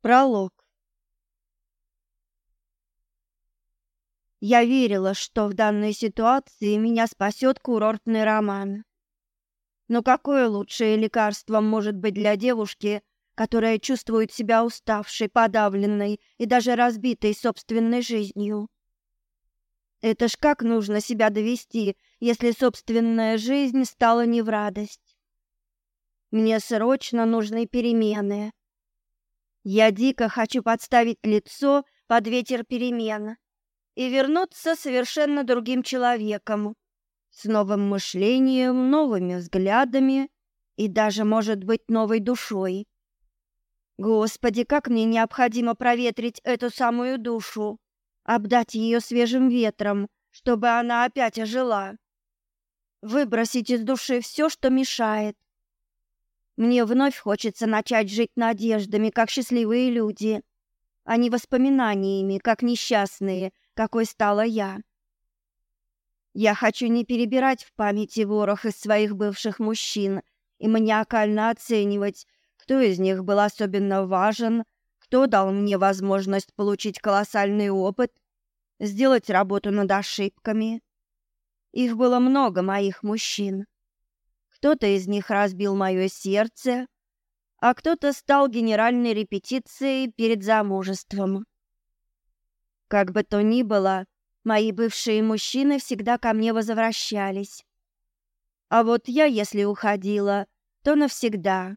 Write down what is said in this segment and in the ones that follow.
Пролог. Я верила, что в данной ситуации меня спасет курортный роман. Но какое лучшее лекарство может быть для девушки, которая чувствует себя уставшей, подавленной и даже разбитой собственной жизнью? Это ж как нужно себя довести, если собственная жизнь стала не в радость? Мне срочно нужны перемены. Я дико хочу подставить лицо под ветер перемен и вернуться совершенно другим человеком, с новым мышлением, новыми взглядами и даже, может быть, новой душой. Господи, как мне необходимо проветрить эту самую душу, обдать ее свежим ветром, чтобы она опять ожила. Выбросить из души все, что мешает, мне вновь хочется начать жить надеждами, как счастливые люди, а не воспоминаниями, как несчастные, какой стала я. Я хочу не перебирать в памяти ворох из своих бывших мужчин и маниакально оценивать, кто из них был особенно важен, кто дал мне возможность получить колоссальный опыт, сделать работу над ошибками. Их было много, моих мужчин. Кто-то из них разбил мое сердце, а кто-то стал генеральной репетицией перед замужеством. Как бы то ни было, мои бывшие мужчины всегда ко мне возвращались. А вот я, если уходила, то навсегда.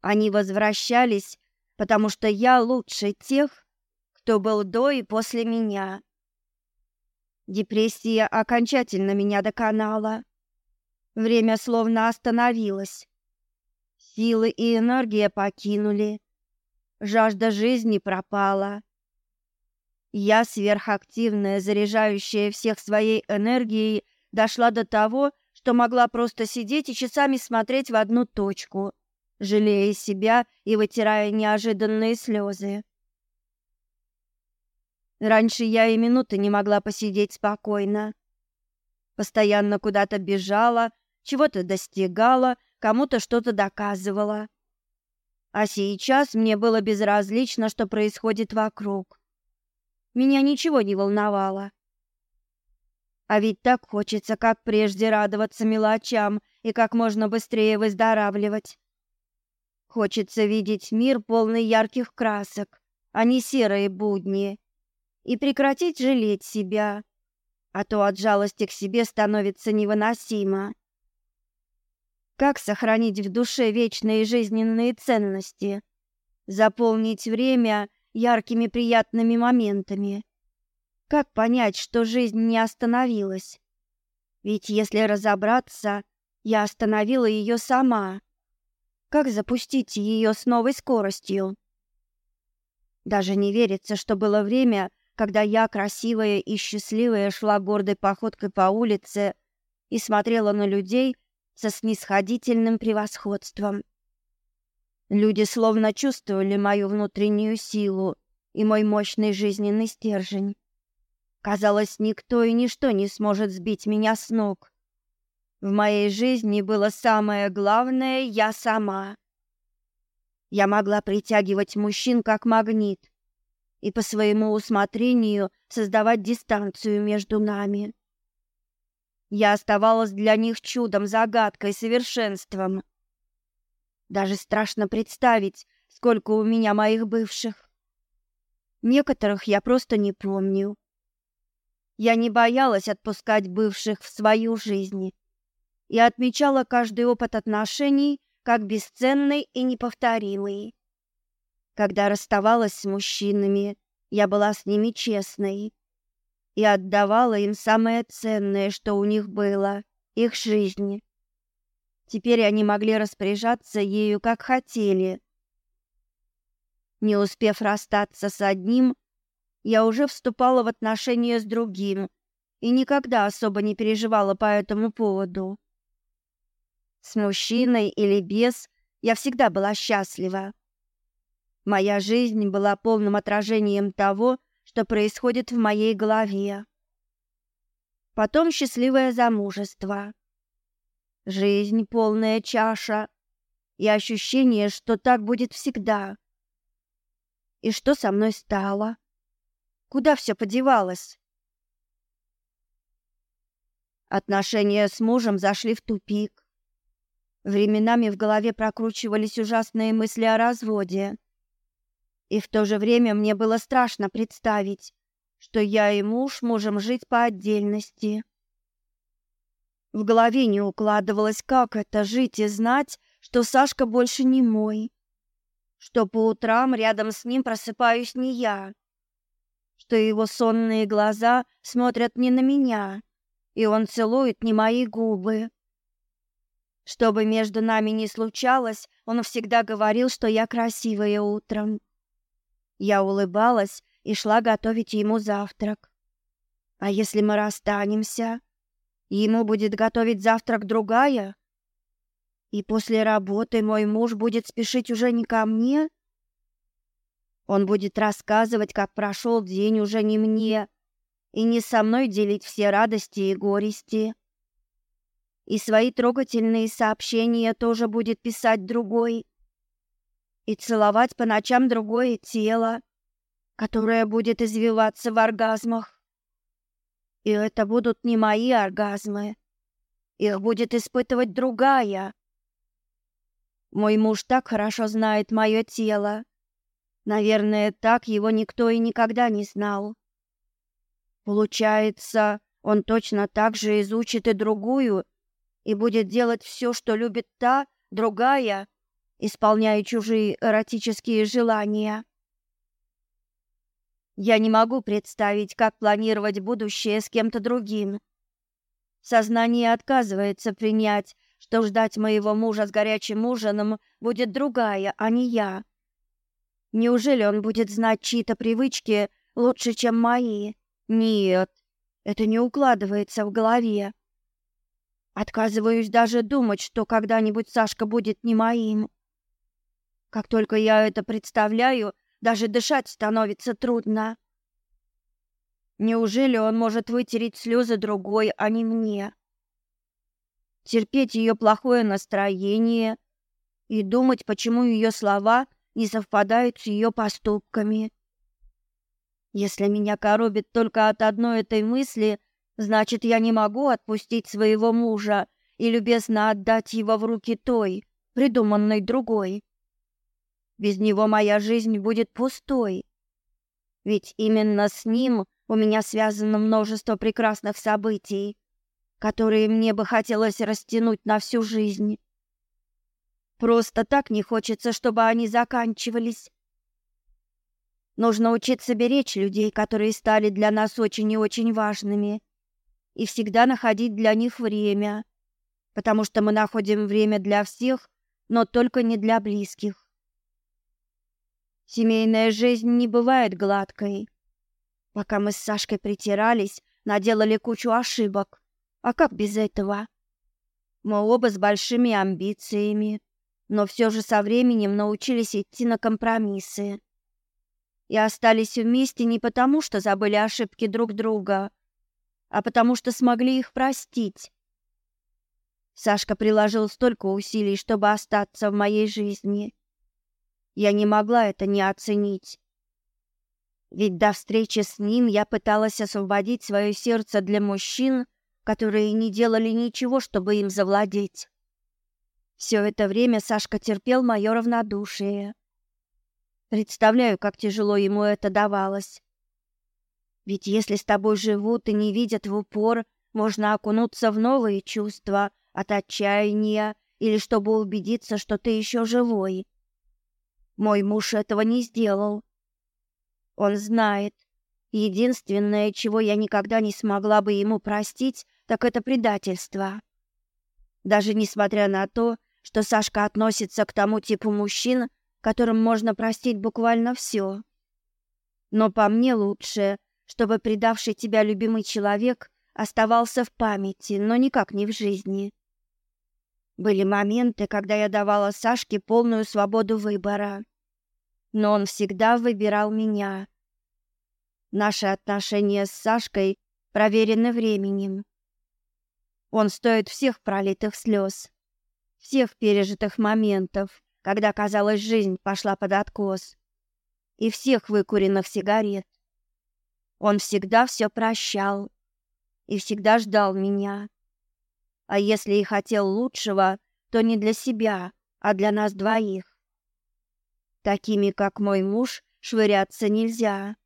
Они возвращались, потому что я лучше тех, кто был до и после меня. Депрессия окончательно меня доконала. Время словно остановилось. Силы и энергия покинули. Жажда жизни пропала. Я, сверхактивная, заряжающая всех своей энергией, дошла до того, что могла просто сидеть и часами смотреть в одну точку, жалея себя и вытирая неожиданные слезы. Раньше я и минуты не могла посидеть спокойно. Постоянно куда-то бежала, чего-то достигала, кому-то что-то доказывала. А сейчас мне было безразлично, что происходит вокруг. Меня ничего не волновало. А ведь так хочется, как прежде, радоваться мелочам и как можно быстрее выздоравливать. Хочется видеть мир полный ярких красок, а не серые будни, и прекратить жалеть себя, а то от жалости к себе становится невыносимо. Как сохранить в душе вечные жизненные ценности? Заполнить время яркими приятными моментами? Как понять, что жизнь не остановилась? Ведь если разобраться, я остановила ее сама. Как запустить ее с новой скоростью? Даже не верится, что было время, когда я, красивая и счастливая, шла гордой походкой по улице и смотрела на людей, со снисходительным превосходством. Люди словно чувствовали мою внутреннюю силу и мой мощный жизненный стержень. Казалось, никто и ничто не сможет сбить меня с ног. В моей жизни было самое главное я сама. Я могла притягивать мужчин как магнит и по своему усмотрению создавать дистанцию между нами. Я оставалась для них чудом, загадкой, совершенством. Даже страшно представить, сколько у меня моих бывших. Некоторых я просто не помню. Я не боялась отпускать бывших в свою жизнь и отмечала каждый опыт отношений как бесценный и неповторимый. Когда расставалась с мужчинами, я была с ними честной и отдавала им самое ценное, что у них было их жизнь. Теперь они могли распоряжаться ею как хотели. Не успев расстаться с одним, я уже вступала в отношения с другим и никогда особо не переживала по этому поводу. С мужчиной или без я всегда была счастлива. Моя жизнь была полным отражением того, что происходит в моей голове. Потом счастливое замужество. Жизнь полная чаша и ощущение, что так будет всегда. И что со мной стало? Куда все подевалось? Отношения с мужем зашли в тупик. Временами в голове прокручивались ужасные мысли о разводе. И в то же время мне было страшно представить, что я и муж можем жить по отдельности. В голове не укладывалось, как это жить и знать, что Сашка больше не мой, что по утрам рядом с ним просыпаюсь не я, что его сонные глаза смотрят не на меня, и он целует не мои губы. Что бы между нами ни случалось, он всегда говорил, что я красивая утром. Я улыбалась и шла готовить ему завтрак. А если мы расстанемся, ему будет готовить завтрак другая? И после работы мой муж будет спешить уже не ко мне? Он будет рассказывать, как прошел день уже не мне, и не со мной делить все радости и горести. И свои трогательные сообщения тоже будет писать другой. И целовать по ночам другое тело которая будет извиваться в оргазмах. И это будут не мои оргазмы. Их будет испытывать другая. Мой муж так хорошо знает мое тело. Наверное, так его никто и никогда не знал. Получается, он точно так же изучит и другую и будет делать все, что любит та, другая, исполняя чужие эротические желания. Я не могу представить, как планировать будущее с кем-то другим. Сознание отказывается принять, что ждать моего мужа с горячим ужином будет другая, а не я. Неужели он будет знать чьи-то привычки лучше, чем мои? Нет, это не укладывается в голове. Отказываюсь даже думать, что когда-нибудь Сашка будет не моим. Как только я это представляю, даже дышать становится трудно. Неужели он может вытереть слезы другой, а не мне? Терпеть ее плохое настроение и думать, почему ее слова не совпадают с ее поступками. Если меня коробит только от одной этой мысли, значит, я не могу отпустить своего мужа и любезно отдать его в руки той, придуманной другой. Без него моя жизнь будет пустой. Ведь именно с ним у меня связано множество прекрасных событий, которые мне бы хотелось растянуть на всю жизнь. Просто так не хочется, чтобы они заканчивались. Нужно учиться беречь людей, которые стали для нас очень и очень важными, и всегда находить для них время, потому что мы находим время для всех, но только не для близких. Семейная жизнь не бывает гладкой. Пока мы с Сашкой притирались, наделали кучу ошибок. А как без этого? Мы оба с большими амбициями, но все же со временем научились идти на компромиссы. И остались вместе не потому, что забыли ошибки друг друга, а потому что смогли их простить. Сашка приложил столько усилий, чтобы остаться в моей жизни. Я не могла это не оценить. Ведь до встречи с ним я пыталась освободить свое сердце для мужчин, которые не делали ничего, чтобы им завладеть. Все это время Сашка терпел мое равнодушие. Представляю, как тяжело ему это давалось. Ведь если с тобой живут и не видят в упор, можно окунуться в новые чувства от отчаяния или чтобы убедиться, что ты еще живой. Мой муж этого не сделал. Он знает. Единственное, чего я никогда не смогла бы ему простить, так это предательство. Даже несмотря на то, что Сашка относится к тому типу мужчин, которым можно простить буквально все. Но по мне лучше, чтобы предавший тебя любимый человек оставался в памяти, но никак не в жизни. Были моменты, когда я давала Сашке полную свободу выбора. Но он всегда выбирал меня. Наши отношения с Сашкой проверены временем. Он стоит всех пролитых слез, всех пережитых моментов, когда казалось, жизнь пошла под откос. и всех выкуренных сигарет. Он всегда все прощал и всегда ждал меня. А если и хотел лучшего, то не для себя, а для нас двоих. Такими, как мой муж, швыряться нельзя.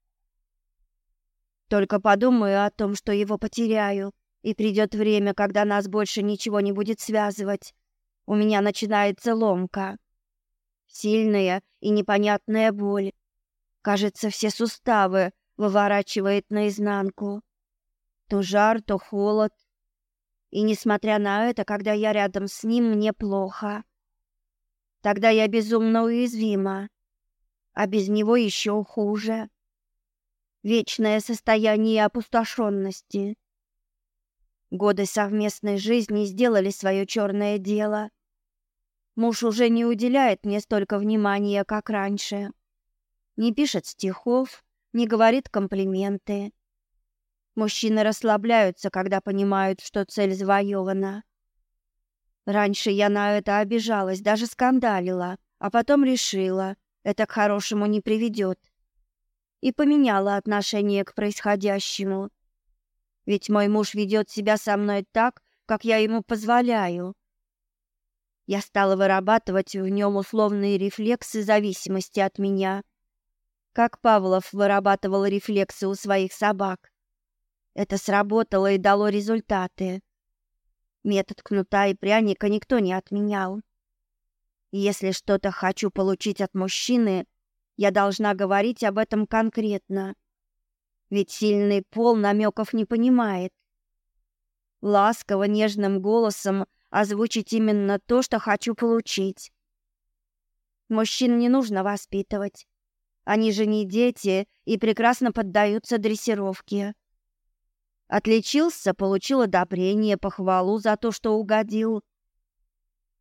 Только подумаю о том, что его потеряю, и придет время, когда нас больше ничего не будет связывать. У меня начинается ломка. Сильная и непонятная боль. Кажется, все суставы выворачивает наизнанку. То жар, то холод. И несмотря на это, когда я рядом с ним, мне плохо. Тогда я безумно уязвима, а без него еще хуже. Вечное состояние опустошенности. Годы совместной жизни сделали свое черное дело. Муж уже не уделяет мне столько внимания, как раньше. Не пишет стихов, не говорит комплименты. Мужчины расслабляются, когда понимают, что цель завоевана. Раньше я на это обижалась, даже скандалила, а потом решила, это к хорошему не приведет. И поменяла отношение к происходящему. Ведь мой муж ведет себя со мной так, как я ему позволяю. Я стала вырабатывать в нем условные рефлексы зависимости от меня, как Павлов вырабатывал рефлексы у своих собак. Это сработало и дало результаты. Метод кнута и пряника никто не отменял. Если что-то хочу получить от мужчины, я должна говорить об этом конкретно. Ведь сильный пол намеков не понимает. Ласково, нежным голосом озвучить именно то, что хочу получить. Мужчин не нужно воспитывать. Они же не дети и прекрасно поддаются дрессировке. Отличился, получил одобрение, похвалу за то, что угодил.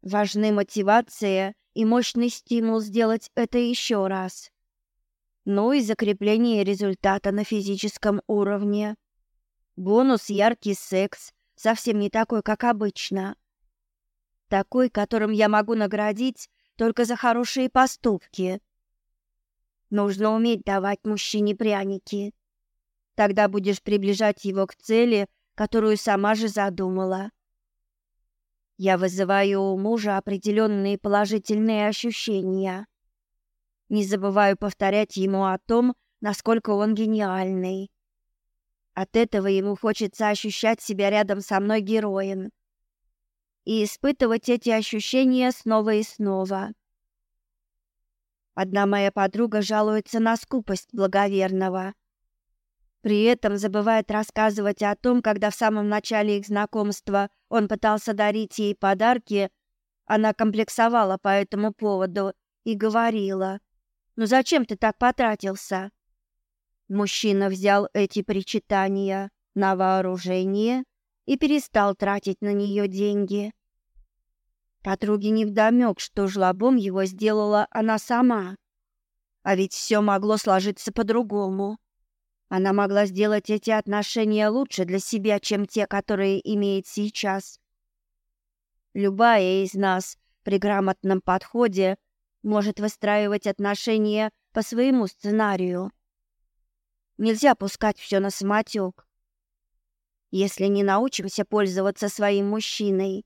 Важны мотивация и мощный стимул сделать это еще раз. Ну и закрепление результата на физическом уровне. Бонус яркий секс, совсем не такой, как обычно. Такой, которым я могу наградить только за хорошие поступки. Нужно уметь давать мужчине пряники. Тогда будешь приближать его к цели, которую сама же задумала. Я вызываю у мужа определенные положительные ощущения. Не забываю повторять ему о том, насколько он гениальный. От этого ему хочется ощущать себя рядом со мной героем и испытывать эти ощущения снова и снова. Одна моя подруга жалуется на скупость благоверного. При этом забывает рассказывать о том, когда в самом начале их знакомства он пытался дарить ей подарки, она комплексовала по этому поводу и говорила: "Ну зачем ты так потратился?" Мужчина взял эти причитания на вооружение и перестал тратить на нее деньги. Подруге невдомёк, что жлобом его сделала она сама. А ведь все могло сложиться по-другому. Она могла сделать эти отношения лучше для себя, чем те, которые имеет сейчас. Любая из нас при грамотном подходе может выстраивать отношения по своему сценарию. Нельзя пускать все на самотек. Если не научимся пользоваться своим мужчиной,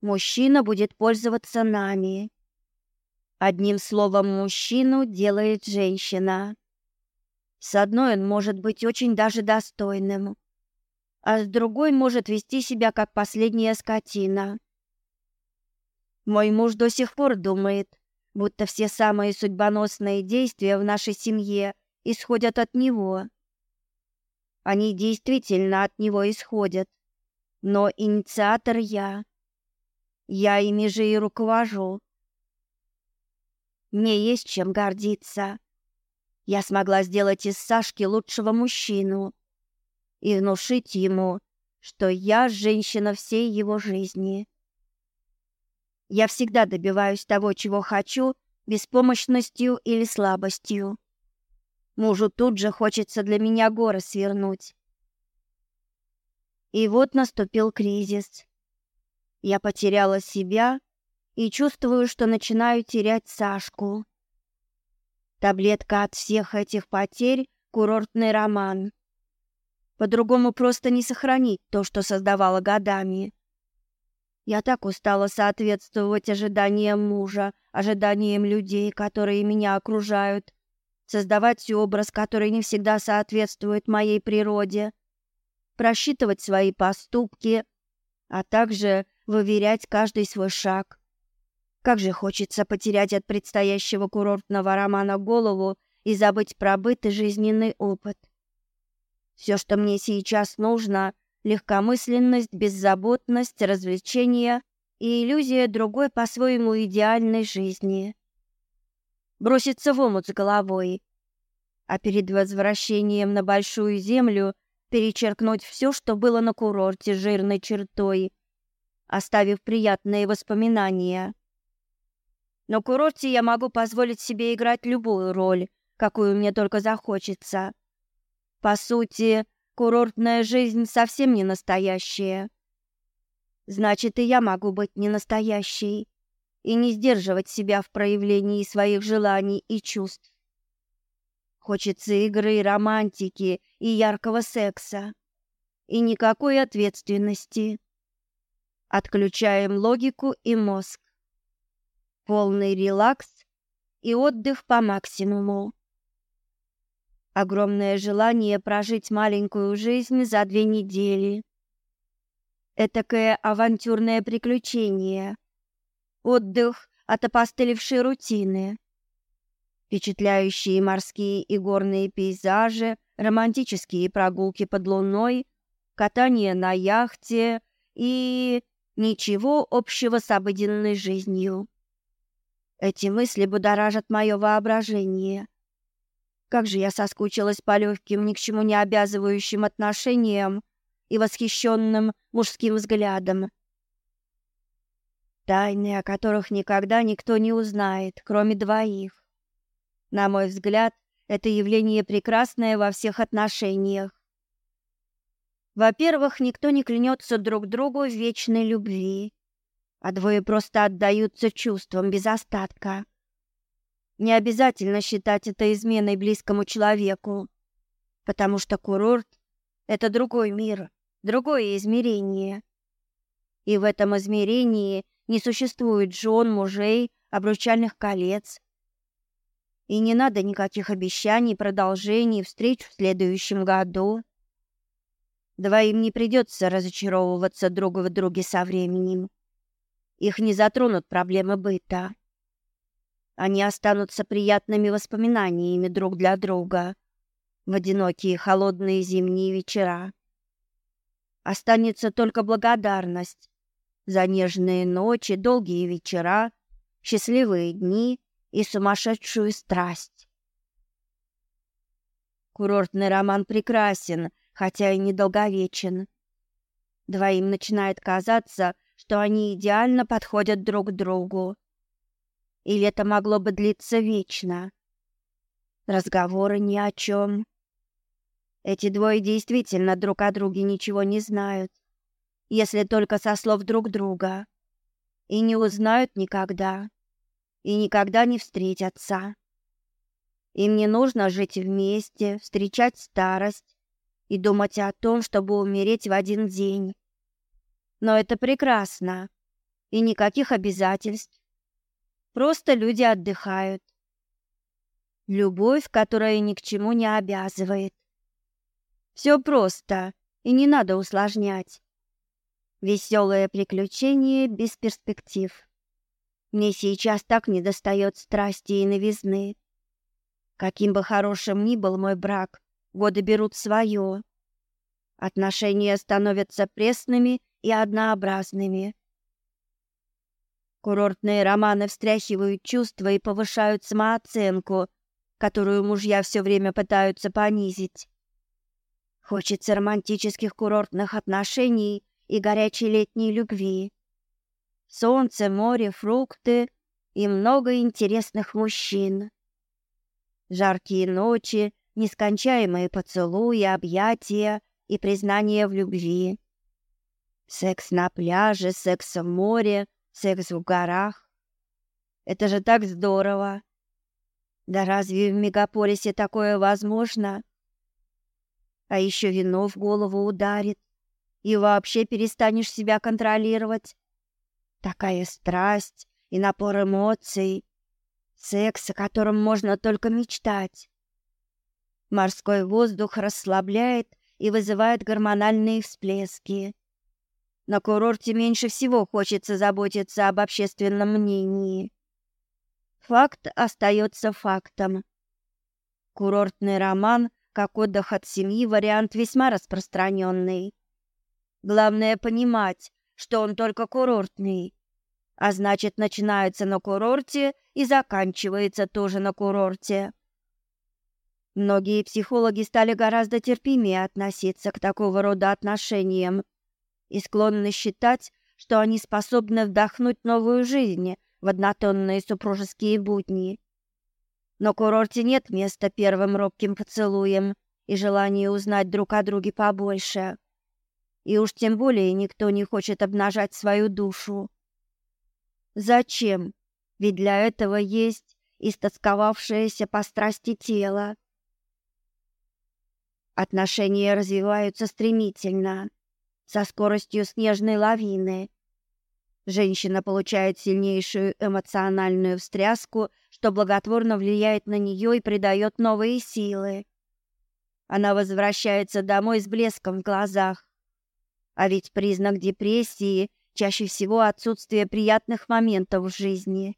мужчина будет пользоваться нами. Одним словом, мужчину делает женщина. С одной он может быть очень даже достойным, а с другой может вести себя как последняя скотина. Мой муж до сих пор думает, будто все самые судьбоносные действия в нашей семье исходят от него. Они действительно от него исходят, но инициатор я. Я ими же и руковожу. Мне есть чем гордиться. Я смогла сделать из Сашки лучшего мужчину и внушить ему, что я женщина всей его жизни. Я всегда добиваюсь того, чего хочу, беспомощностью или слабостью. Мужу тут же хочется для меня горы свернуть. И вот наступил кризис. Я потеряла себя и чувствую, что начинаю терять Сашку. Таблетка от всех этих потерь — курортный роман. По-другому просто не сохранить то, что создавала годами. Я так устала соответствовать ожиданиям мужа, ожиданиям людей, которые меня окружают, создавать образ, который не всегда соответствует моей природе, просчитывать свои поступки, а также выверять каждый свой шаг. Как же хочется потерять от предстоящего курортного романа голову и забыть про быт жизненный опыт. Все, что мне сейчас нужно — легкомысленность, беззаботность, развлечения и иллюзия другой по-своему идеальной жизни. Броситься в омут с головой, а перед возвращением на большую землю перечеркнуть все, что было на курорте жирной чертой, оставив приятные воспоминания. На курорте я могу позволить себе играть любую роль, какую мне только захочется. По сути, Курортная жизнь совсем не настоящая. Значит, и я могу быть не настоящей и не сдерживать себя в проявлении своих желаний и чувств. Хочется игры, романтики и яркого секса. И никакой ответственности. Отключаем логику и мозг. Полный релакс и отдых по максимуму. Огромное желание прожить маленькую жизнь за две недели. Этакое авантюрное приключение. Отдых от опостылевшей рутины. Впечатляющие морские и горные пейзажи, романтические прогулки под луной, катание на яхте и ничего общего с обыденной жизнью. Эти мысли будоражат мое воображение. Как же я соскучилась по легким, ни к чему не обязывающим отношениям и восхищенным мужским взглядам. Тайны, о которых никогда никто не узнает, кроме двоих. На мой взгляд, это явление прекрасное во всех отношениях. Во-первых, никто не клянется друг другу в вечной любви, а двое просто отдаются чувствам без остатка. Не обязательно считать это изменой близкому человеку, потому что курорт — это другой мир, другое измерение. И в этом измерении не существует жен, мужей, обручальных колец. И не надо никаких обещаний, продолжений, встреч в следующем году. Двоим не придется разочаровываться друг в друге со временем. Их не затронут проблемы быта. Они останутся приятными воспоминаниями друг для друга в одинокие холодные зимние вечера. Останется только благодарность за нежные ночи, долгие вечера, счастливые дни и сумасшедшую страсть. Курортный роман прекрасен, хотя и недолговечен. Двоим начинает казаться, что они идеально подходят друг другу. Или это могло бы длиться вечно? Разговоры ни о чем. Эти двое действительно друг о друге ничего не знают, если только со слов друг друга. И не узнают никогда. И никогда не встретятся. Им не нужно жить вместе, встречать старость и думать о том, чтобы умереть в один день. Но это прекрасно. И никаких обязательств. Просто люди отдыхают. Любовь, которая ни к чему не обязывает. Все просто, и не надо усложнять. Веселое приключение без перспектив. Мне сейчас так недостает страсти и новизны. Каким бы хорошим ни был мой брак, годы берут свое. Отношения становятся пресными и однообразными. Курортные романы встряхивают чувства и повышают самооценку, которую мужья все время пытаются понизить. Хочется романтических курортных отношений и горячей летней любви. Солнце, море, фрукты и много интересных мужчин. Жаркие ночи, нескончаемые поцелуи, объятия и признания в любви. Секс на пляже, секс в море, секс в горах. Это же так здорово. Да разве в мегаполисе такое возможно? А еще вино в голову ударит, и вообще перестанешь себя контролировать. Такая страсть и напор эмоций, секс, о котором можно только мечтать. Морской воздух расслабляет и вызывает гормональные всплески. На курорте меньше всего хочется заботиться об общественном мнении. Факт остается фактом. Курортный роман, как отдых от семьи, вариант весьма распространенный. Главное понимать, что он только курортный, а значит, начинается на курорте и заканчивается тоже на курорте. Многие психологи стали гораздо терпимее относиться к такого рода отношениям и склонны считать, что они способны вдохнуть новую жизнь в однотонные супружеские будни. На курорте нет места первым робким поцелуем и желанию узнать друг о друге побольше. И уж тем более никто не хочет обнажать свою душу. Зачем? Ведь для этого есть истосковавшееся по страсти тело. Отношения развиваются стремительно, со скоростью снежной лавины, Женщина получает сильнейшую эмоциональную встряску, что благотворно влияет на нее и придает новые силы. Она возвращается домой с блеском в глазах. А ведь признак депрессии чаще всего отсутствие приятных моментов в жизни.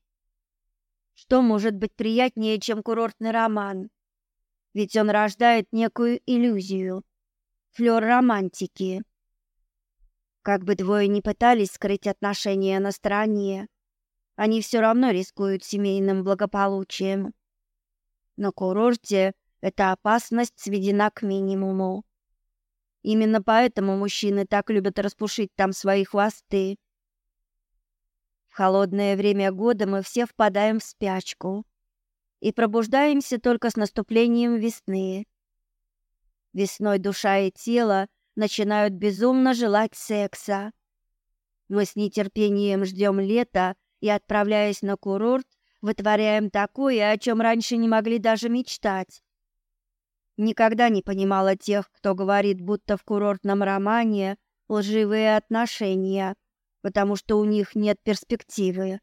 Что может быть приятнее, чем курортный роман? Ведь он рождает некую иллюзию, флёр романтики. Как бы двое ни пытались скрыть отношения на стороне, они все равно рискуют семейным благополучием. На курорте эта опасность сведена к минимуму. Именно поэтому мужчины так любят распушить там свои хвосты. В холодное время года мы все впадаем в спячку и пробуждаемся только с наступлением весны. Весной душа и тело начинают безумно желать секса. Мы с нетерпением ждем лета и, отправляясь на курорт, вытворяем такое, о чем раньше не могли даже мечтать. Никогда не понимала тех, кто говорит, будто в курортном романе лживые отношения, потому что у них нет перспективы.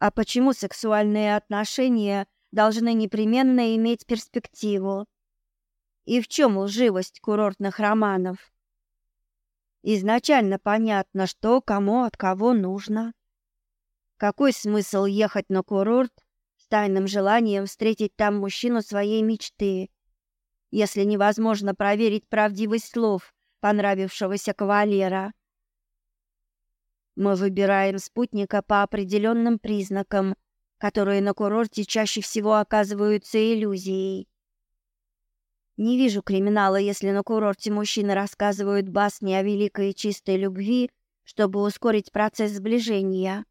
А почему сексуальные отношения должны непременно иметь перспективу? И в чем лживость курортных романов? Изначально понятно, что кому от кого нужно. Какой смысл ехать на курорт с тайным желанием встретить там мужчину своей мечты, если невозможно проверить правдивость слов понравившегося кавалера? Мы выбираем спутника по определенным признакам, которые на курорте чаще всего оказываются иллюзией. Не вижу криминала, если на курорте мужчины рассказывают басни о великой и чистой любви, чтобы ускорить процесс сближения.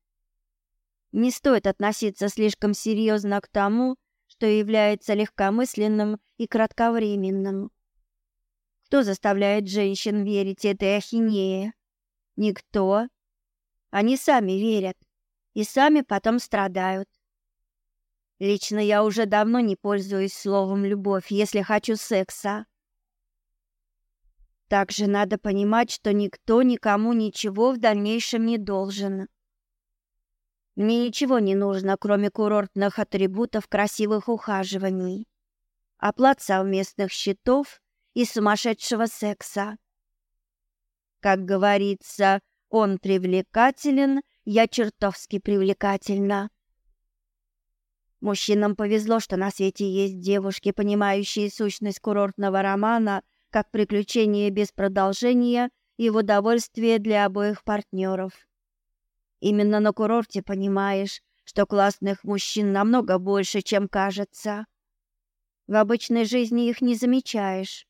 Не стоит относиться слишком серьезно к тому, что является легкомысленным и кратковременным. Кто заставляет женщин верить этой ахинее? Никто. Они сами верят и сами потом страдают. Лично я уже давно не пользуюсь словом «любовь», если хочу секса. Также надо понимать, что никто никому ничего в дальнейшем не должен. Мне ничего не нужно, кроме курортных атрибутов красивых ухаживаний, оплат совместных счетов и сумасшедшего секса. Как говорится, он привлекателен, я чертовски привлекательна. Мужчинам повезло, что на свете есть девушки, понимающие сущность курортного романа как приключение без продолжения и в удовольствие для обоих партнеров. Именно на курорте понимаешь, что классных мужчин намного больше, чем кажется. В обычной жизни их не замечаешь.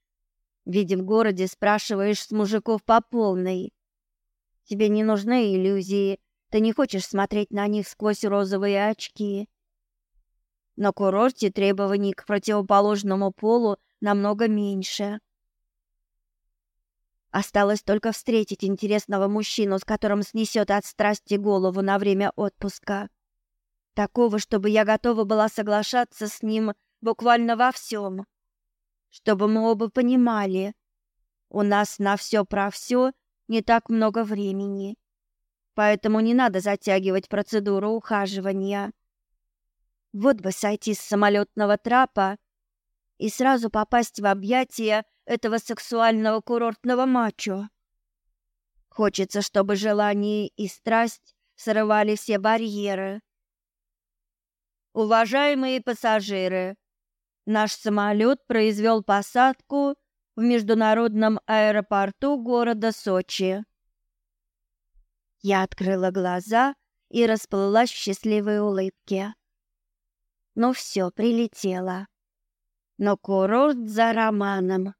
Ведь в городе спрашиваешь с мужиков по полной. Тебе не нужны иллюзии, ты не хочешь смотреть на них сквозь розовые очки. На курорте требований к противоположному полу намного меньше. Осталось только встретить интересного мужчину, с которым снесет от страсти голову на время отпуска. Такого, чтобы я готова была соглашаться с ним буквально во всем. Чтобы мы оба понимали, у нас на все про все не так много времени. Поэтому не надо затягивать процедуру ухаживания. Вот бы сойти с самолетного трапа и сразу попасть в объятия этого сексуального курортного мачо. Хочется, чтобы желание и страсть срывали все барьеры. Уважаемые пассажиры, наш самолет произвел посадку в международном аэропорту города Сочи. Я открыла глаза и расплылась в счастливой улыбке. Ну все, прилетела. Но курорт за романом.